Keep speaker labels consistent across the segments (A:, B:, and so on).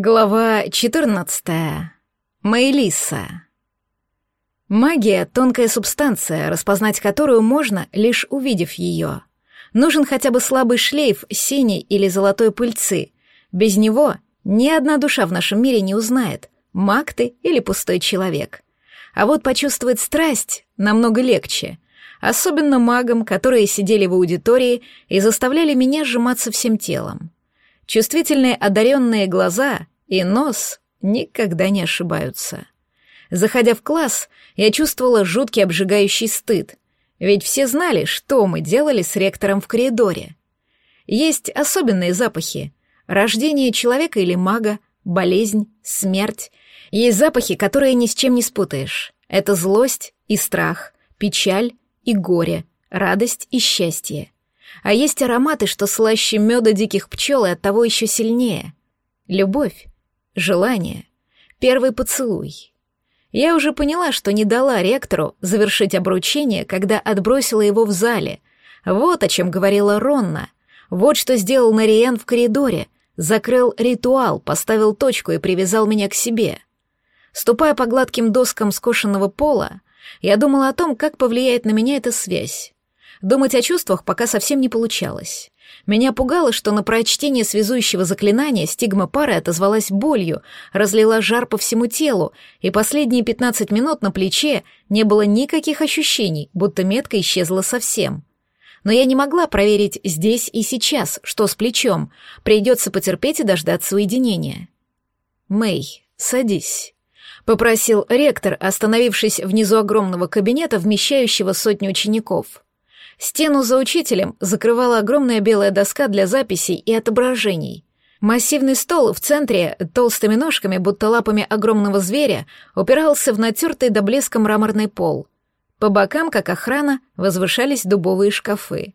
A: Глава 14. Мэйлиса. Магия — тонкая субстанция, распознать которую можно, лишь увидев ее. Нужен хотя бы слабый шлейф синей или золотой пыльцы. Без него ни одна душа в нашем мире не узнает, маг ты или пустой человек. А вот почувствовать страсть намного легче, особенно магам, которые сидели в аудитории и заставляли меня сжиматься всем телом. Чувствительные одаренные глаза и нос никогда не ошибаются. Заходя в класс, я чувствовала жуткий обжигающий стыд, ведь все знали, что мы делали с ректором в коридоре. Есть особенные запахи — рождение человека или мага, болезнь, смерть. Есть запахи, которые ни с чем не спутаешь. Это злость и страх, печаль и горе, радость и счастье. А есть ароматы, что слаще меда диких пчел и оттого еще сильнее. Любовь, желание, первый поцелуй. Я уже поняла, что не дала ректору завершить обручение, когда отбросила его в зале. Вот о чем говорила Ронна. Вот что сделал Мариен в коридоре. Закрыл ритуал, поставил точку и привязал меня к себе. Ступая по гладким доскам скошенного пола, я думала о том, как повлияет на меня эта связь. Думать о чувствах пока совсем не получалось. Меня пугало, что на прочтение связующего заклинания стигма пары отозвалась болью, разлила жар по всему телу, и последние пятнадцать минут на плече не было никаких ощущений, будто метка исчезла совсем. Но я не могла проверить здесь и сейчас, что с плечом. Придется потерпеть и дождаться уединения. «Мэй, садись», — попросил ректор, остановившись внизу огромного кабинета, вмещающего сотню учеников. Стену за учителем закрывала огромная белая доска для записей и отображений. Массивный стол в центре толстыми ножками, будто лапами огромного зверя, упирался в натертый до блеска мраморный пол. По бокам, как охрана, возвышались дубовые шкафы.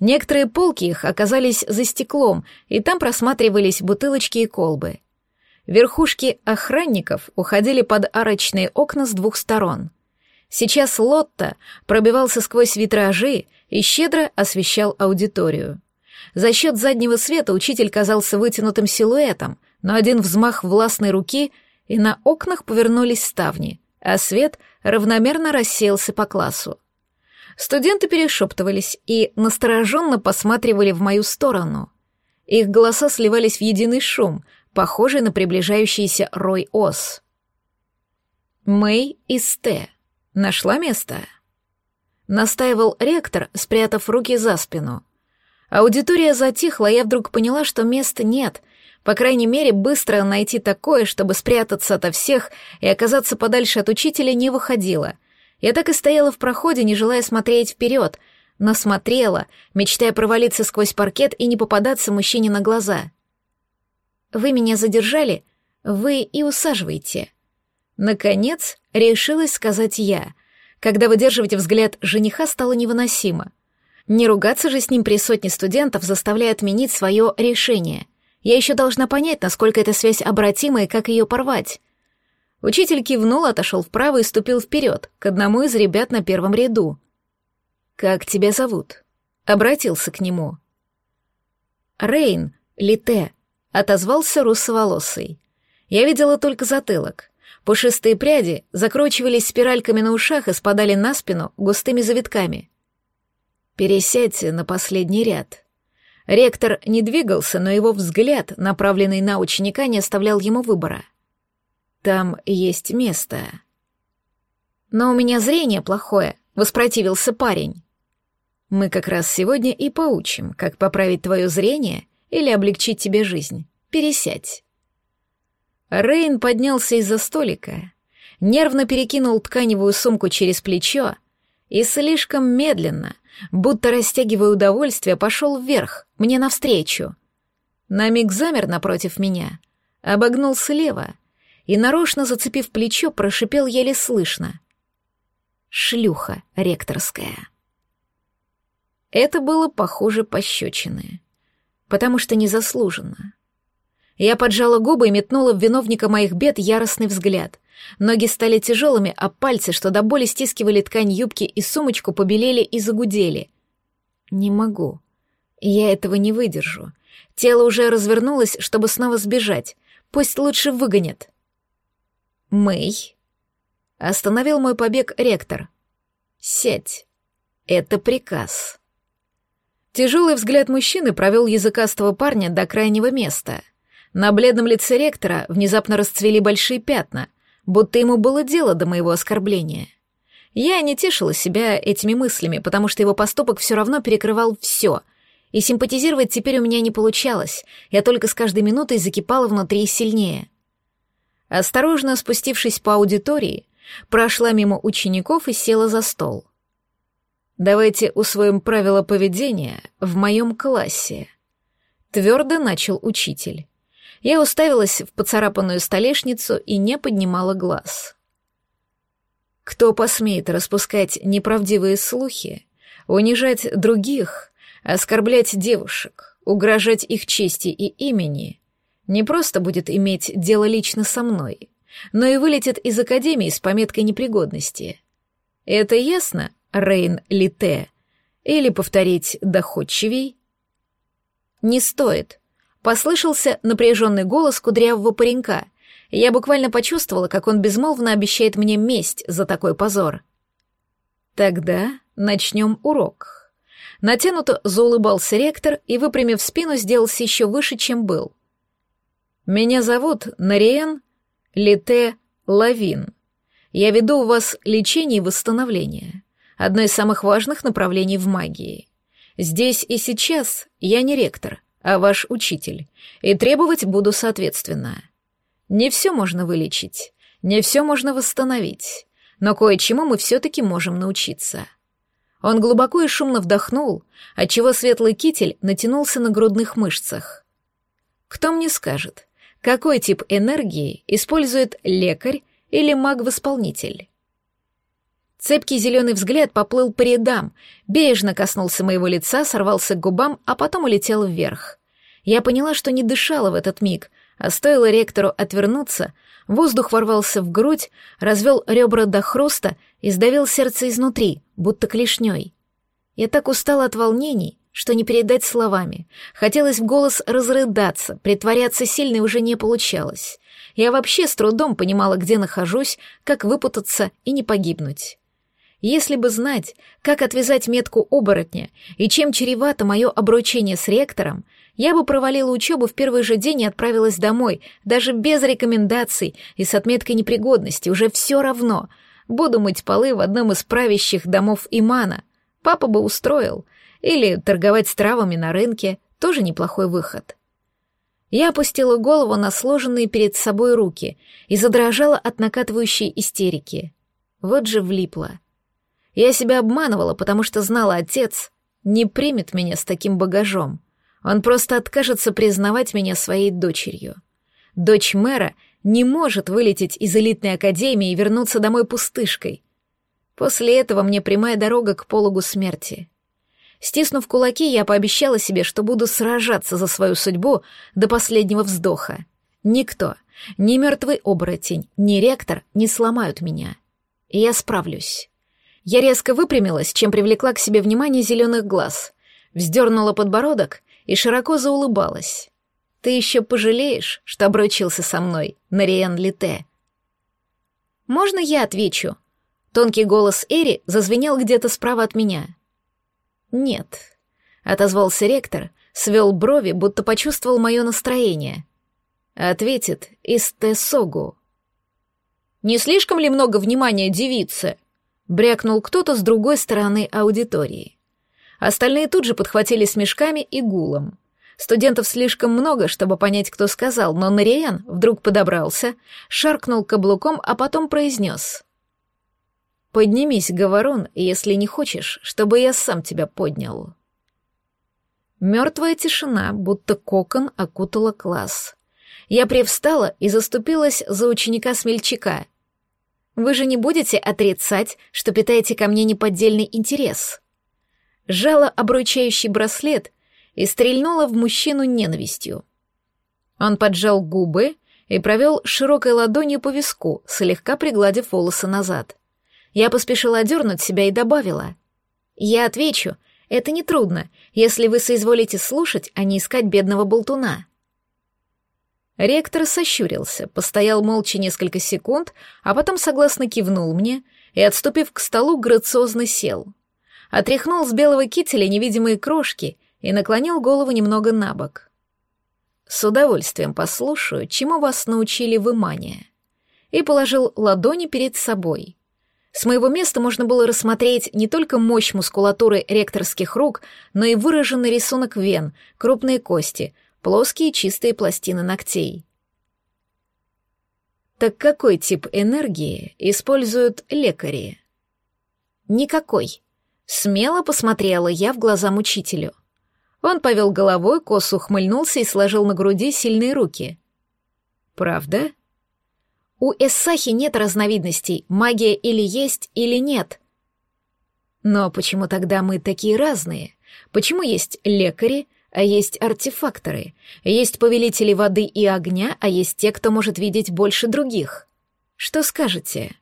A: Некоторые полки их оказались за стеклом, и там просматривались бутылочки и колбы. Верхушки охранников уходили под арочные окна с двух сторон. Сейчас Лотта пробивался сквозь витражи и щедро освещал аудиторию. За счет заднего света учитель казался вытянутым силуэтом, но один взмах властной руки, и на окнах повернулись ставни, а свет равномерно рассеялся по классу. Студенты перешептывались и настороженно посматривали в мою сторону. Их голоса сливались в единый шум, похожий на приближающийся рой ос. Мэй и Сте. Нашла место? Настаивал ректор, спрятав руки за спину. Аудитория затихла, я вдруг поняла, что места нет. По крайней мере, быстро найти такое, чтобы спрятаться ото всех и оказаться подальше от учителя, не выходило. Я так и стояла в проходе, не желая смотреть вперед, но смотрела, мечтая провалиться сквозь паркет и не попадаться мужчине на глаза. «Вы меня задержали? Вы и усаживаете». Наконец, решилась сказать я — когда выдерживать взгляд жениха стало невыносимо. Не ругаться же с ним при сотне студентов, заставляя отменить свое решение. Я еще должна понять, насколько эта связь обратима и как ее порвать. Учитель кивнул, отошел вправо и ступил вперед, к одному из ребят на первом ряду. «Как тебя зовут?» Обратился к нему. «Рейн, Лите», — отозвался русоволосый. Я видела только затылок. Пушистые пряди закручивались спиральками на ушах и спадали на спину густыми завитками. «Пересядьте на последний ряд». Ректор не двигался, но его взгляд, направленный на ученика, не оставлял ему выбора. «Там есть место». «Но у меня зрение плохое», — воспротивился парень. «Мы как раз сегодня и поучим, как поправить твое зрение или облегчить тебе жизнь. Пересядь». Рейн поднялся из-за столика, нервно перекинул тканевую сумку через плечо и слишком медленно, будто растягивая удовольствие, пошел вверх, мне навстречу. На миг замер напротив меня, обогнул слева и, нарочно зацепив плечо, прошипел еле слышно. «Шлюха ректорская». Это было похоже пощечины, потому что незаслуженно. Я поджала губы и метнула в виновника моих бед яростный взгляд. Ноги стали тяжелыми, а пальцы, что до боли стискивали ткань юбки и сумочку, побелели и загудели. Не могу. Я этого не выдержу. Тело уже развернулось, чтобы снова сбежать. Пусть лучше выгонят. Мэй. Остановил мой побег ректор. Сядь. Это приказ. Тяжелый взгляд мужчины провел языкастого парня до крайнего места. На бледном лице ректора внезапно расцвели большие пятна, будто ему было дело до моего оскорбления. Я не тешила себя этими мыслями, потому что его поступок все равно перекрывал все, и симпатизировать теперь у меня не получалось, я только с каждой минутой закипала внутри сильнее. Осторожно спустившись по аудитории, прошла мимо учеников и села за стол. «Давайте усвоим правила поведения в моем классе», — твердо начал учитель. Я уставилась в поцарапанную столешницу и не поднимала глаз. Кто посмеет распускать неправдивые слухи, унижать других, оскорблять девушек, угрожать их чести и имени, не просто будет иметь дело лично со мной, но и вылетит из академии с пометкой непригодности. Это ясно, Рейн Лите? Или повторить доходчивей? Не стоит. Послышался напряженный голос кудрявого паренька. Я буквально почувствовала, как он безмолвно обещает мне месть за такой позор. Тогда начнем урок. Натянуто заулыбался ректор и, выпрямив спину, сделался еще выше, чем был. Меня зовут Нариен Лите Лавин. Я веду у вас лечение и восстановление. Одно из самых важных направлений в магии. Здесь и сейчас я не ректор, а ваш учитель, и требовать буду соответственно. Не все можно вылечить, не все можно восстановить, но кое-чему мы все-таки можем научиться. Он глубоко и шумно вдохнул, отчего светлый китель натянулся на грудных мышцах. Кто мне скажет, какой тип энергии использует лекарь или маг-восполнитель? Цепкий зеленый взгляд поплыл по рядам, бережно коснулся моего лица, сорвался к губам, а потом улетел вверх. Я поняла, что не дышала в этот миг, а стоило ректору отвернуться, воздух ворвался в грудь, развел ребра до хруста и сдавил сердце изнутри, будто клешней. Я так устала от волнений, что не передать словами. Хотелось в голос разрыдаться, притворяться сильной уже не получалось. Я вообще с трудом понимала, где нахожусь, как выпутаться и не погибнуть. Если бы знать, как отвязать метку оборотня и чем чревато мое обручение с ректором, я бы провалила учебу в первый же день и отправилась домой, даже без рекомендаций и с отметкой непригодности, уже все равно. Буду мыть полы в одном из правящих домов Имана. Папа бы устроил. Или торговать травами на рынке, тоже неплохой выход. Я опустила голову на сложенные перед собой руки и задрожала от накатывающей истерики. Вот же влипла. Я себя обманывала, потому что знала, отец не примет меня с таким багажом. Он просто откажется признавать меня своей дочерью. Дочь мэра не может вылететь из элитной академии и вернуться домой пустышкой. После этого мне прямая дорога к пологу смерти. Стиснув кулаки, я пообещала себе, что буду сражаться за свою судьбу до последнего вздоха. Никто, ни мертвый оборотень, ни ректор не сломают меня. И я справлюсь. Я резко выпрямилась, чем привлекла к себе внимание зеленых глаз, вздернула подбородок и широко заулыбалась. «Ты еще пожалеешь, что обручился со мной, Нариен Лите?» «Можно я отвечу?» Тонкий голос Эри зазвенел где-то справа от меня. «Нет», — отозвался ректор, свел брови, будто почувствовал мое настроение. Ответит Истесогу. «Не слишком ли много внимания девице?» брякнул кто-то с другой стороны аудитории. Остальные тут же подхватили смешками и гулом. Студентов слишком много, чтобы понять, кто сказал, но Нариен вдруг подобрался, шаркнул каблуком, а потом произнес. «Поднимись, Говорун, если не хочешь, чтобы я сам тебя поднял». Мертвая тишина, будто кокон, окутала класс. Я привстала и заступилась за ученика-смельчака — вы же не будете отрицать, что питаете ко мне неподдельный интерес. Жала обручающий браслет и стрельнула в мужчину ненавистью. Он поджал губы и провел широкой ладонью по виску, слегка пригладив волосы назад. Я поспешила одернуть себя и добавила. «Я отвечу, это нетрудно, если вы соизволите слушать, а не искать бедного болтуна». Ректор сощурился, постоял молча несколько секунд, а потом согласно кивнул мне и, отступив к столу, грациозно сел. Отряхнул с белого кителя невидимые крошки и наклонил голову немного на бок. «С удовольствием послушаю, чему вас научили в Имане». И положил ладони перед собой. С моего места можно было рассмотреть не только мощь мускулатуры ректорских рук, но и выраженный рисунок вен, крупные кости — плоские чистые пластины ногтей. Так какой тип энергии используют лекари? Никакой. Смело посмотрела я в глаза мучителю. Он повел головой, косо ухмыльнулся и сложил на груди сильные руки. «Правда?» «У Эссахи нет разновидностей, магия или есть, или нет». «Но почему тогда мы такие разные? Почему есть лекари, а есть артефакторы, есть повелители воды и огня, а есть те, кто может видеть больше других. Что скажете?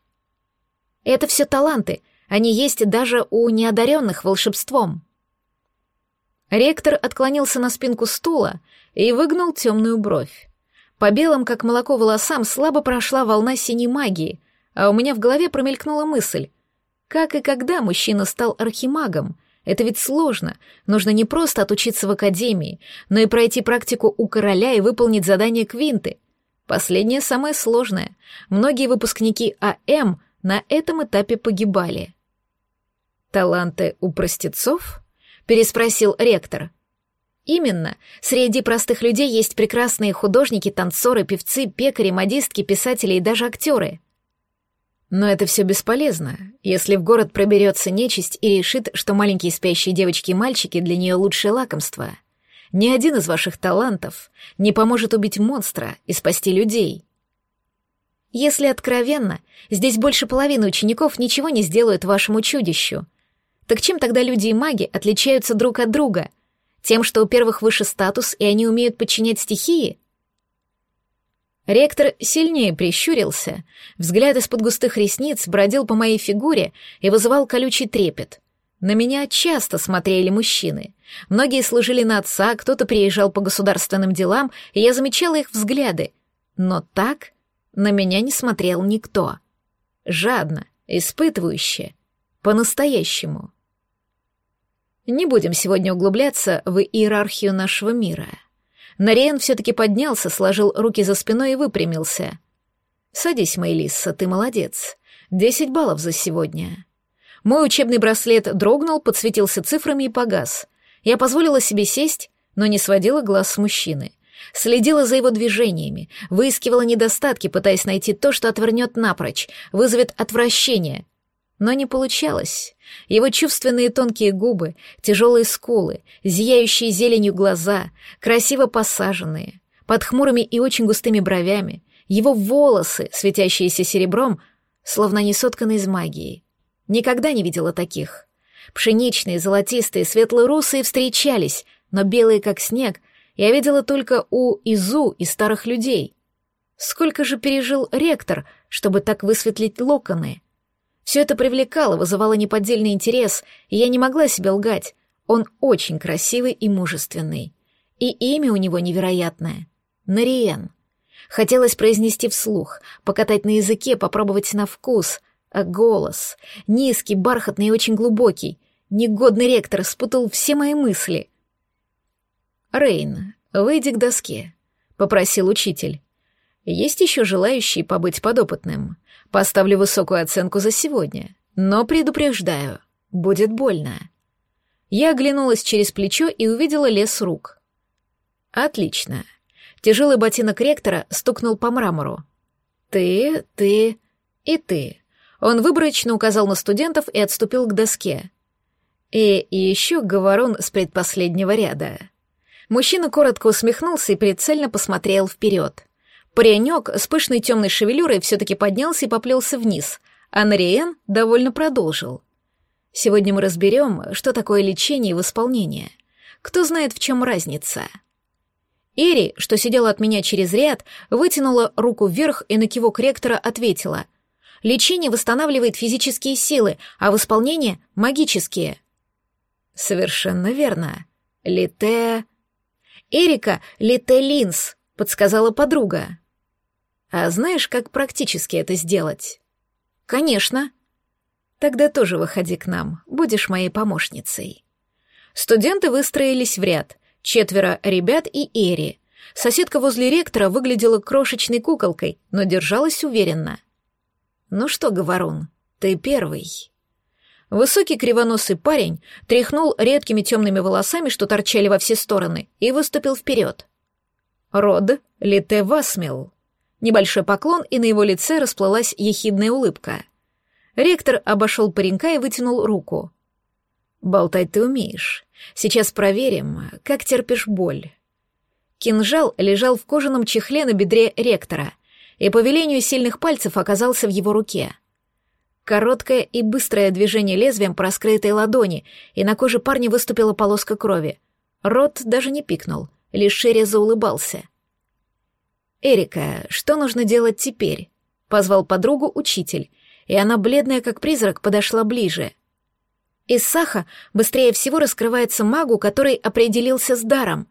A: Это все таланты, они есть даже у неодаренных волшебством. Ректор отклонился на спинку стула и выгнул темную бровь. По белым, как молоко, волосам слабо прошла волна синей магии, а у меня в голове промелькнула мысль. Как и когда мужчина стал архимагом — это ведь сложно. Нужно не просто отучиться в академии, но и пройти практику у короля и выполнить задание Квинты. Последнее самое сложное. Многие выпускники АМ на этом этапе погибали. «Таланты у простецов?» — переспросил ректор. «Именно. Среди простых людей есть прекрасные художники, танцоры, певцы, пекари, модистки, писатели и даже актеры. Но это все бесполезно, если в город проберется нечисть и решит, что маленькие спящие девочки и мальчики для нее лучшее лакомство. Ни один из ваших талантов не поможет убить монстра и спасти людей. Если откровенно, здесь больше половины учеников ничего не сделают вашему чудищу. Так чем тогда люди и маги отличаются друг от друга? Тем, что у первых выше статус, и они умеют подчинять стихии? Ректор сильнее прищурился, взгляд из-под густых ресниц бродил по моей фигуре и вызывал колючий трепет. На меня часто смотрели мужчины. Многие служили на отца, кто-то приезжал по государственным делам, и я замечала их взгляды. Но так на меня не смотрел никто. Жадно, испытывающе, по-настоящему. Не будем сегодня углубляться в иерархию нашего мира — Нариен все-таки поднялся, сложил руки за спиной и выпрямился. «Садись, Мэйлисса, ты молодец. Десять баллов за сегодня». Мой учебный браслет дрогнул, подсветился цифрами и погас. Я позволила себе сесть, но не сводила глаз с мужчины. Следила за его движениями, выискивала недостатки, пытаясь найти то, что отвернет напрочь, вызовет отвращение — но не получалось. Его чувственные тонкие губы, тяжелые скулы, зияющие зеленью глаза, красиво посаженные, под хмурыми и очень густыми бровями, его волосы, светящиеся серебром, словно не сотканы из магии. Никогда не видела таких. Пшеничные, золотистые, светло-русые встречались, но белые, как снег, я видела только у Изу и старых людей. Сколько же пережил ректор, чтобы так высветлить локоны — все это привлекало, вызывало неподдельный интерес, и я не могла себе лгать. Он очень красивый и мужественный. И имя у него невероятное — Нариен. Хотелось произнести вслух, покатать на языке, попробовать на вкус. А голос — низкий, бархатный и очень глубокий. Негодный ректор спутал все мои мысли. «Рейн, выйди к доске», — попросил учитель. «Есть еще желающие побыть подопытным?» Поставлю высокую оценку за сегодня, но предупреждаю, будет больно. Я оглянулась через плечо и увидела лес рук. Отлично. Тяжелый ботинок ректора стукнул по мрамору. Ты, ты и ты. Он выборочно указал на студентов и отступил к доске. И, и еще говорун с предпоследнего ряда. Мужчина коротко усмехнулся и прицельно посмотрел вперед. Паренек с пышной темной шевелюрой все-таки поднялся и поплелся вниз, а Нариен довольно продолжил. Сегодня мы разберем, что такое лечение и восполнение. Кто знает, в чем разница. Ири, что сидела от меня через ряд, вытянула руку вверх и на кивок ректора ответила. Лечение восстанавливает физические силы, а восполнение — магические. Совершенно верно. Лите... Эрика Лите Линс, — подсказала подруга. «А знаешь, как практически это сделать?» «Конечно». «Тогда тоже выходи к нам, будешь моей помощницей». Студенты выстроились в ряд, четверо ребят и Эри. Соседка возле ректора выглядела крошечной куколкой, но держалась уверенно. «Ну что, Говорун, ты первый». Высокий кривоносый парень тряхнул редкими темными волосами, что торчали во все стороны, и выступил вперед. Род Лите Васмил. Небольшой поклон, и на его лице расплылась ехидная улыбка. Ректор обошел паренька и вытянул руку. «Болтать ты умеешь. Сейчас проверим, как терпишь боль». Кинжал лежал в кожаном чехле на бедре ректора, и по велению сильных пальцев оказался в его руке — Короткое и быстрое движение лезвием по раскрытой ладони, и на коже парня выступила полоска крови. Рот даже не пикнул, лишь шире заулыбался. «Эрика, что нужно делать теперь?» — позвал подругу учитель, и она, бледная как призрак, подошла ближе. Из Саха быстрее всего раскрывается магу, который определился с даром.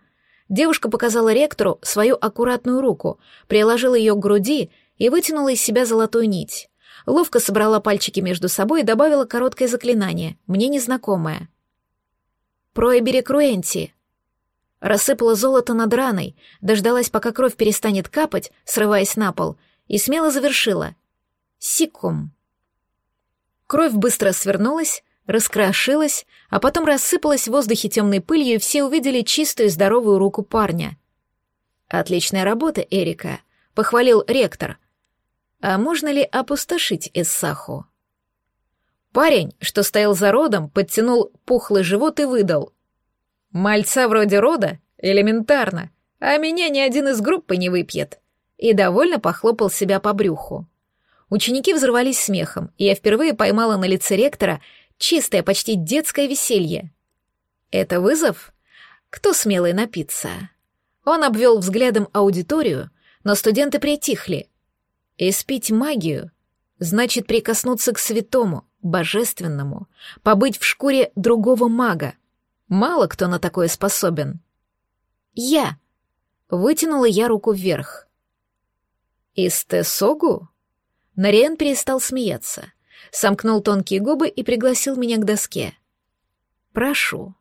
A: Девушка показала ректору свою аккуратную руку, приложила ее к груди и вытянула из себя золотую нить ловко собрала пальчики между собой и добавила короткое заклинание, мне незнакомое. «Проэбери Круэнти». Рассыпала золото над раной, дождалась, пока кровь перестанет капать, срываясь на пол, и смело завершила. «Сикум». Кровь быстро свернулась, раскрошилась, а потом рассыпалась в воздухе темной пылью, и все увидели чистую и здоровую руку парня. «Отличная работа, Эрика», — похвалил ректор, а можно ли опустошить Иссаху? Парень, что стоял за родом, подтянул пухлый живот и выдал. «Мальца вроде рода? Элементарно. А меня ни один из группы не выпьет». И довольно похлопал себя по брюху. Ученики взорвались смехом, и я впервые поймала на лице ректора чистое, почти детское веселье. «Это вызов? Кто смелый напиться?» Он обвел взглядом аудиторию, но студенты притихли, Испить магию значит прикоснуться к святому, божественному, побыть в шкуре другого мага. Мало кто на такое способен. Я. Вытянула я руку вверх. Истесогу? Нариен перестал смеяться, сомкнул тонкие губы и пригласил меня к доске. Прошу.